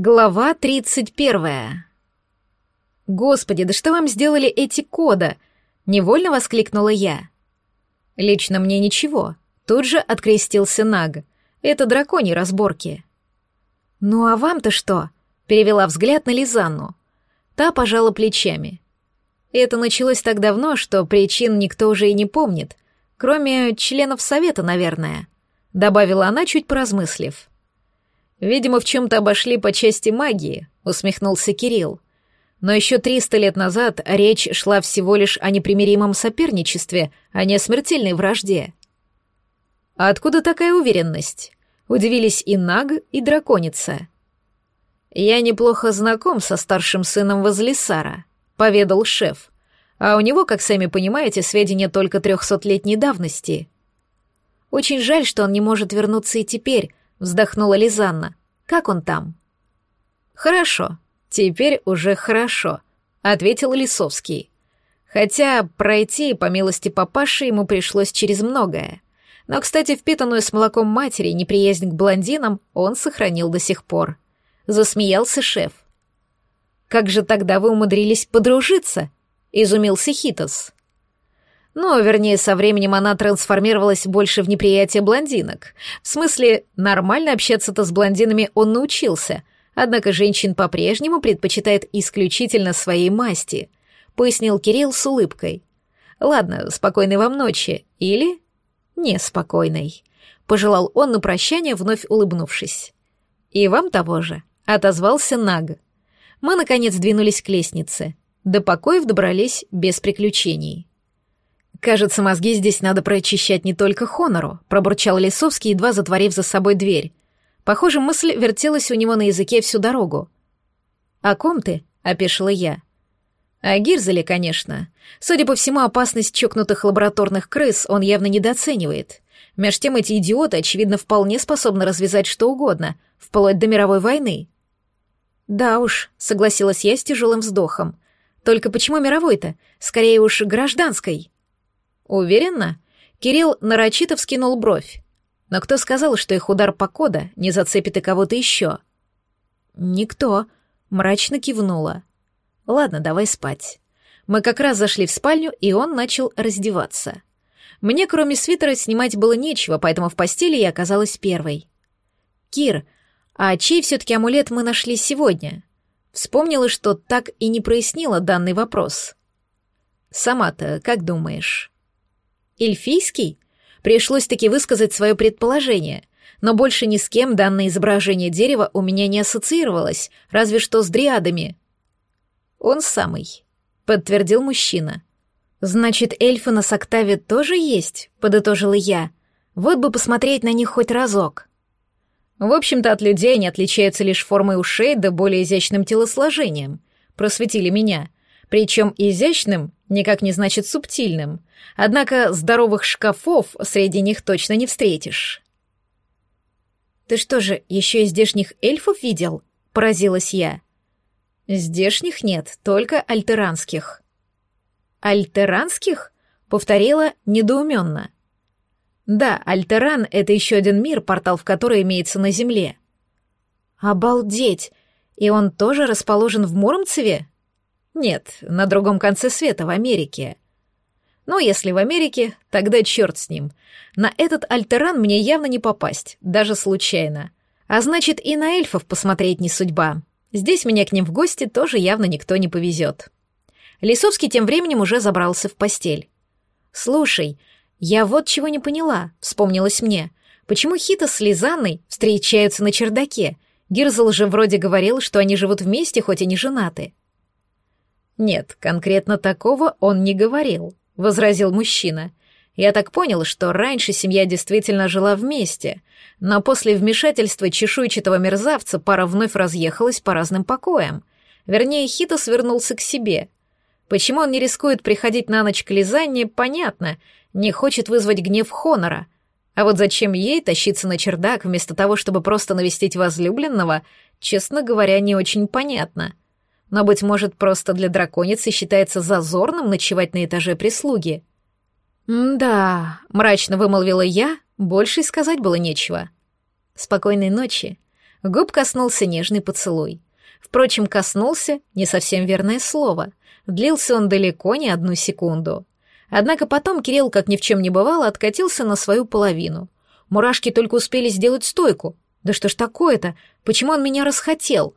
Глава 31. «Господи, да что вам сделали эти кода?» — невольно воскликнула я. «Лично мне ничего», — тут же открестился Наг. «Это драконьи разборки». «Ну а вам-то что?» — перевела взгляд на Лизанну. Та пожала плечами. Это началось так давно, что причин никто уже и не помнит, кроме членов совета, наверное, — добавила она, чуть поразмыслив. Видимо, в чем-то обошли по части магии, усмехнулся Кирилл. Но еще триста лет назад речь шла всего лишь о непримиримом соперничестве, а не о смертельной вражде. А откуда такая уверенность? Удивились и Наг, и драконица. Я неплохо знаком со старшим сыном Возлисара, поведал шеф. А у него, как сами понимаете, сведения только трехсотлетней давности. Очень жаль, что он не может вернуться и теперь, вздохнула Лизанна. Как он там? Хорошо. Теперь уже хорошо, ответил Лисовский. Хотя пройти, по милости папаши, ему пришлось через многое. Но, кстати, впитанную с молоком матери неприязнь к блондинам он сохранил до сих пор. Засмеялся шеф. «Как же тогда вы умудрились подружиться?» — изумился Хитос. Ну, вернее, со временем она трансформировалась больше в неприятие блондинок. В смысле, нормально общаться-то с блондинами он научился, однако женщин по-прежнему предпочитает исключительно своей масти, пояснил Кирилл с улыбкой. Ладно, спокойной вам ночи. Или неспокойной. Пожелал он на прощание, вновь улыбнувшись. И вам того же, отозвался Наг. Мы, наконец, двинулись к лестнице. До покоев добрались без приключений. «Кажется, мозги здесь надо прочищать не только Хонору», — пробурчал Лисовский, едва затворив за собой дверь. Похоже, мысль вертелась у него на языке всю дорогу. «О ком ты?» — опешила я. «О Гирзеле, конечно. Судя по всему, опасность чокнутых лабораторных крыс он явно недооценивает. Меж тем эти идиоты, очевидно, вполне способны развязать что угодно, вплоть до мировой войны». «Да уж», — согласилась я с тяжелым вздохом. «Только почему мировой-то? Скорее уж гражданской». Уверенно? Кирилл нарочито вскинул бровь. Но кто сказал, что их удар по кода не зацепит и кого-то еще? Никто. Мрачно кивнула. Ладно, давай спать. Мы как раз зашли в спальню, и он начал раздеваться. Мне, кроме свитера, снимать было нечего, поэтому в постели я оказалась первой. «Кир, а чей все-таки амулет мы нашли сегодня?» Вспомнила, что так и не прояснила данный вопрос. «Сама-то как думаешь?» Эльфийский? Пришлось таки высказать свое предположение, но больше ни с кем данное изображение дерева у меня не ассоциировалось, разве что с дриадами. Он самый, подтвердил мужчина. Значит, эльфы на Соктаве тоже есть, подытожила я. Вот бы посмотреть на них хоть разок. В общем-то, от людей они отличаются лишь формой ушей да более изящным телосложением. Просветили меня. Причем изящным никак не значит субтильным. Однако здоровых шкафов среди них точно не встретишь. «Ты что же, еще и здешних эльфов видел?» — поразилась я. «Здешних нет, только альтеранских». «Альтеранских?» — повторила недоуменно. «Да, Альтеран — это еще один мир, портал в который имеется на Земле». «Обалдеть! И он тоже расположен в Муромцеве?» «Нет, на другом конце света, в Америке». Ну, если в Америке, тогда черт с ним. На этот альтеран мне явно не попасть, даже случайно. А значит, и на эльфов посмотреть не судьба. Здесь меня к ним в гости тоже явно никто не повезет. Лисовский тем временем уже забрался в постель. «Слушай, я вот чего не поняла», — вспомнилось мне. «Почему Хита с Лизанной встречаются на чердаке? Гирзл же вроде говорил, что они живут вместе, хоть и не женаты». Нет, конкретно такого он не говорил возразил мужчина. Я так понял, что раньше семья действительно жила вместе, но после вмешательства чешуйчатого мерзавца пара вновь разъехалась по разным покоям. Вернее, Хитос вернулся к себе. Почему он не рискует приходить на ночь к Лизанне, понятно, не хочет вызвать гнев Хонора. А вот зачем ей тащиться на чердак вместо того, чтобы просто навестить возлюбленного, честно говоря, не очень понятно — но, быть может, просто для драконицы считается зазорным ночевать на этаже прислуги. «Да», — мрачно вымолвила я, больше и сказать было нечего. «Спокойной ночи. Губ коснулся нежный поцелуй. Впрочем, коснулся — не совсем верное слово. Длился он далеко не одну секунду. Однако потом Кирилл, как ни в чем не бывало, откатился на свою половину. Мурашки только успели сделать стойку. Да что ж такое-то? Почему он меня расхотел?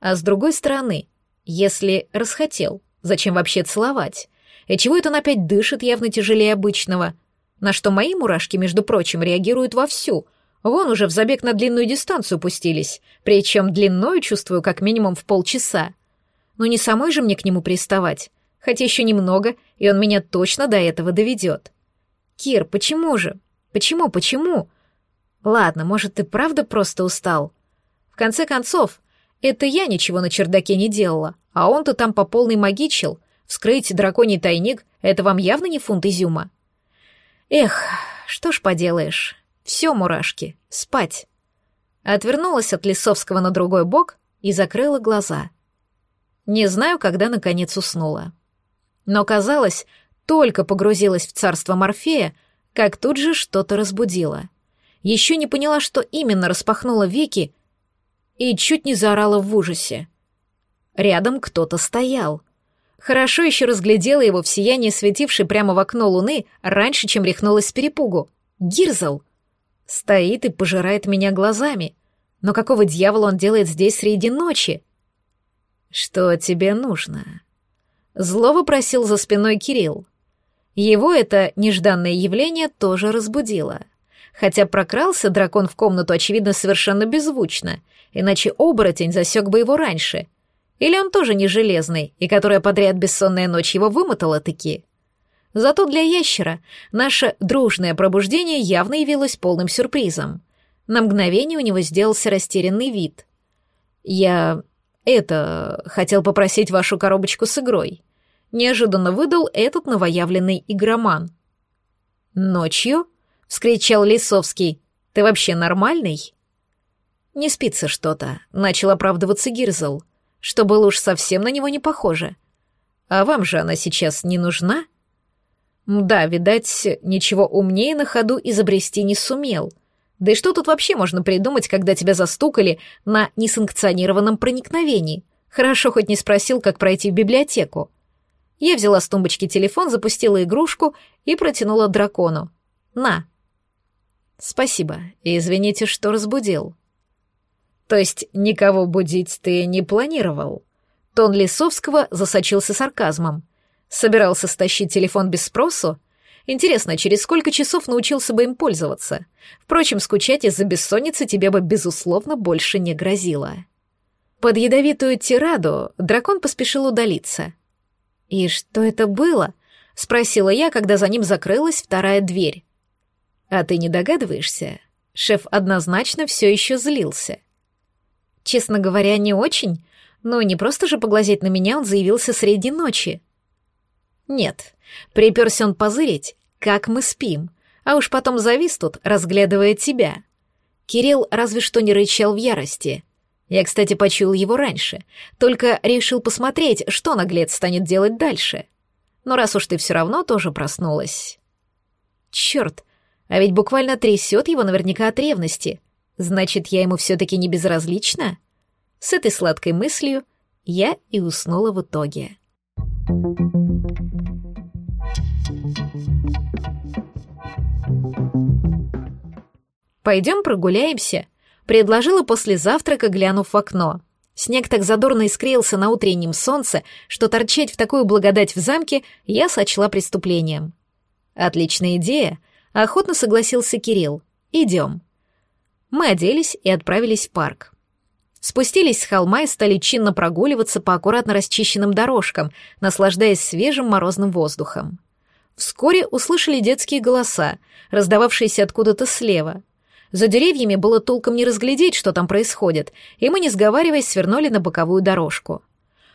А с другой стороны, если расхотел, зачем вообще целовать? И чего это он опять дышит явно тяжелее обычного? На что мои мурашки, между прочим, реагируют вовсю. Вон уже в забег на длинную дистанцию пустились, причем длиною чувствую как минимум в полчаса. Но не самой же мне к нему приставать, хотя еще немного, и он меня точно до этого доведет. Кир, почему же? Почему, почему? Ладно, может, ты правда просто устал? В конце концов, это я ничего на чердаке не делала, а он-то там по полной магичил. Вскрыть драконий тайник — это вам явно не фунт изюма. Эх, что ж поделаешь. Все, мурашки, спать. Отвернулась от Лисовского на другой бок и закрыла глаза. Не знаю, когда наконец уснула. Но, казалось, только погрузилась в царство Морфея, как тут же что-то разбудило. Еще не поняла, что именно распахнула веки и чуть не заорала в ужасе. Рядом кто-то стоял. Хорошо еще разглядела его в сиянии, светившей прямо в окно луны, раньше, чем рехнулась с перепугу. Гирзл! Стоит и пожирает меня глазами. Но какого дьявола он делает здесь среди ночи? Что тебе нужно? Зло вопросил за спиной Кирилл. Его это нежданное явление тоже разбудило. Хотя прокрался дракон в комнату, очевидно, совершенно беззвучно, иначе оборотень засек бы его раньше. Или он тоже не железный, и которая подряд бессонная ночь его вымотала-таки. Зато для ящера наше дружное пробуждение явно явилось полным сюрпризом. На мгновение у него сделался растерянный вид. «Я... это... хотел попросить вашу коробочку с игрой», — неожиданно выдал этот новоявленный игроман. «Ночью?» — вскричал Лисовский. «Ты вообще нормальный?» «Не спится что-то», — начал оправдываться Гирзл, что было уж совсем на него не похоже. «А вам же она сейчас не нужна?» Да, видать, ничего умнее на ходу изобрести не сумел. Да и что тут вообще можно придумать, когда тебя застукали на несанкционированном проникновении? Хорошо хоть не спросил, как пройти в библиотеку. Я взяла с тумбочки телефон, запустила игрушку и протянула дракону. «На». «Спасибо, и извините, что разбудил». «То есть никого будить ты не планировал?» Тон Лисовского засочился сарказмом. Собирался стащить телефон без спросу? Интересно, через сколько часов научился бы им пользоваться? Впрочем, скучать из-за бессонницы тебе бы, безусловно, больше не грозило. Под ядовитую тираду дракон поспешил удалиться. «И что это было?» — спросила я, когда за ним закрылась вторая дверь. «А ты не догадываешься?» Шеф однозначно все еще злился. Честно говоря, не очень, но не просто же поглазеть на меня он заявился среди ночи. Нет, приперся он позырить, как мы спим, а уж потом завис тут, разглядывая тебя. Кирилл разве что не рычал в ярости. Я, кстати, почуял его раньше, только решил посмотреть, что наглец станет делать дальше. Но раз уж ты все равно тоже проснулась... Черт, а ведь буквально трясет его наверняка от ревности. Значит, я ему все-таки не безразлична? С этой сладкой мыслью я и уснула в итоге. «Пойдем прогуляемся», — предложила после завтрака, глянув в окно. Снег так задорно искрился на утреннем солнце, что торчать в такую благодать в замке я сочла преступлением. «Отличная идея», — охотно согласился Кирилл. «Идем». Мы оделись и отправились в парк. Спустились с холма и стали чинно прогуливаться по аккуратно расчищенным дорожкам, наслаждаясь свежим морозным воздухом. Вскоре услышали детские голоса, раздававшиеся откуда-то слева. За деревьями было толком не разглядеть, что там происходит, и мы, не сговариваясь, свернули на боковую дорожку.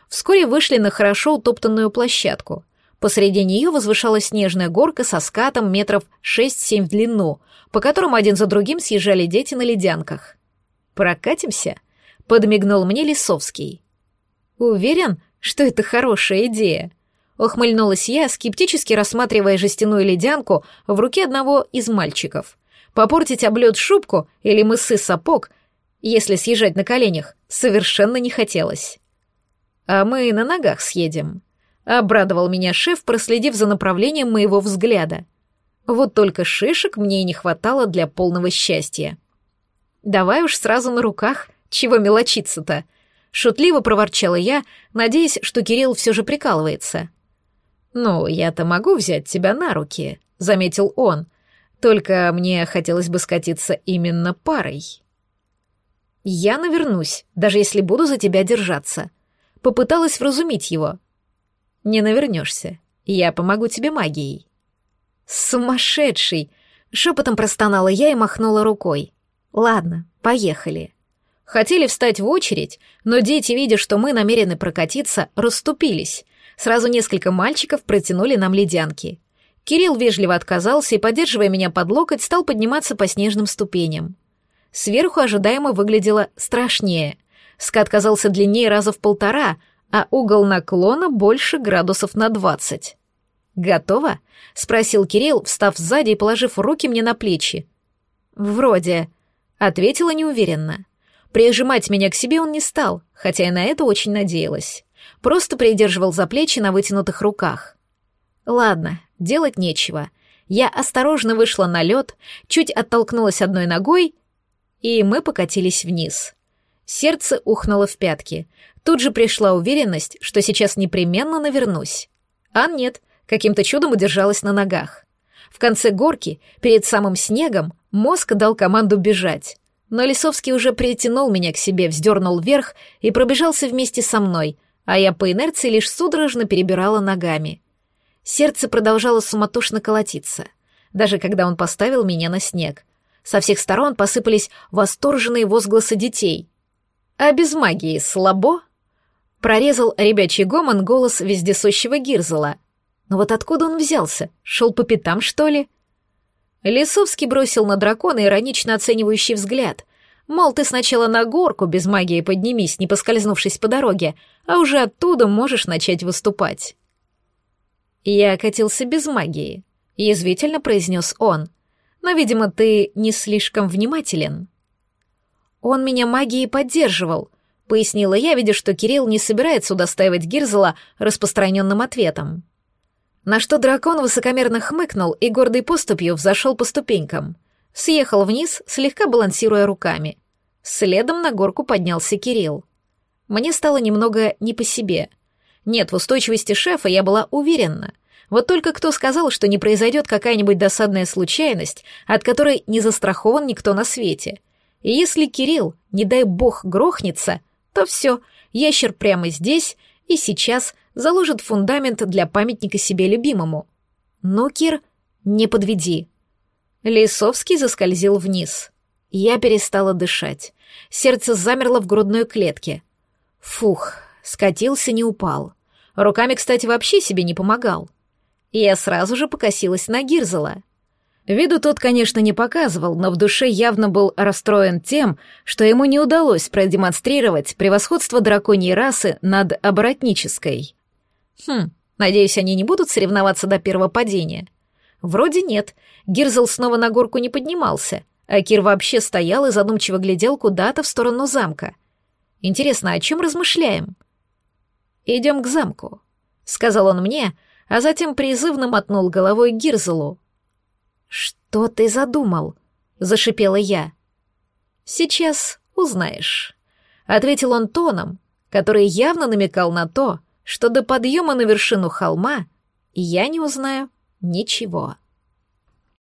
Вскоре вышли на хорошо утоптанную площадку. Посреди нее возвышалась снежная горка со скатом метров 6-7 в длину, по которому один за другим съезжали дети на ледянках. «Прокатимся?» — подмигнул мне Лисовский. «Уверен, что это хорошая идея?» Ухмыльнулась я, скептически рассматривая жестяную ледянку в руке одного из мальчиков. Попортить облет шубку или мысы сапог если съезжать на коленях совершенно не хотелось. «А мы на ногах съедем», — обрадовал меня шеф, проследив за направлением моего взгляда. Вот только шишек мне и не хватало для полного счастья. «Давай уж сразу на руках, чего мелочиться-то?» — шутливо проворчала я, надеясь, что Кирилл все же прикалывается. «Ну, я-то могу взять тебя на руки», — заметил он. «Только мне хотелось бы скатиться именно парой». «Я навернусь, даже если буду за тебя держаться», Попыталась вразумить его. «Не навернешься. Я помогу тебе магией». «Сумасшедший!» — шепотом простонала я и махнула рукой. «Ладно, поехали». Хотели встать в очередь, но дети, видя, что мы намерены прокатиться, расступились. Сразу несколько мальчиков протянули нам ледянки. Кирилл вежливо отказался и, поддерживая меня под локоть, стал подниматься по снежным ступеням. Сверху ожидаемо выглядело страшнее — Скат казался длиннее раза в полтора, а угол наклона больше градусов на двадцать. «Готово?» — спросил Кирилл, встав сзади и положив руки мне на плечи. «Вроде», — ответила неуверенно. Прижимать меня к себе он не стал, хотя и на это очень надеялась. Просто придерживал за плечи на вытянутых руках. Ладно, делать нечего. Я осторожно вышла на лед, чуть оттолкнулась одной ногой, и мы покатились вниз. Сердце ухнуло в пятки. Тут же пришла уверенность, что сейчас непременно навернусь. А нет, каким-то чудом удержалась на ногах. В конце горки, перед самым снегом, мозг дал команду бежать. Но Лисовский уже притянул меня к себе, вздернул вверх и пробежался вместе со мной, а я по инерции лишь судорожно перебирала ногами. Сердце продолжало суматошно колотиться, даже когда он поставил меня на снег. Со всех сторон посыпались восторженные возгласы детей. А без магии слабо? Прорезал ребячий гомон голос вездесущего Гирзела. Но вот откуда он взялся? Шел по пятам, что ли? Лисовский бросил на дракона иронично оценивающий взгляд. Мол, ты сначала на горку без магии поднимись, не поскользнувшись по дороге, а уже оттуда можешь начать выступать. Я катился без магии, язвительно произнес он. Но, видимо, ты не слишком внимателен. «Он меня магией поддерживал», — пояснила я, видя, что Кирилл не собирается удостаивать Гирзела распространенным ответом. На что дракон высокомерно хмыкнул и гордой поступью взошел по ступенькам. Съехал вниз, слегка балансируя руками. Следом на горку поднялся Кирилл. Мне стало немного не по себе. Нет, в устойчивости шефа я была уверена. Вот только кто сказал, что не произойдет какая-нибудь досадная случайность, от которой не застрахован никто на свете — и если Кирилл, не дай бог, грохнется, то все, ящер прямо здесь и сейчас заложит фундамент для памятника себе любимому. Ну, Кир, не подведи. Лисовский заскользил вниз. Я перестала дышать. Сердце замерло в грудной клетке. Фух, скатился, не упал. Руками, кстати, вообще себе не помогал. Я сразу же покосилась на Гирзела. Виду тот, конечно, не показывал, но в душе явно был расстроен тем, что ему не удалось продемонстрировать превосходство драконьей расы над оборотнической. Хм, надеюсь, они не будут соревноваться до первого падения. Вроде нет, Гирзл снова на горку не поднимался, а Кир вообще стоял и задумчиво глядел куда-то в сторону замка. Интересно, о чем размышляем? «Идем к замку», — сказал он мне, а затем призывно мотнул головой Гирзелу. «Что ты задумал?» — зашипела я. «Сейчас узнаешь», — ответил он тоном, который явно намекал на то, что до подъема на вершину холма я не узнаю ничего.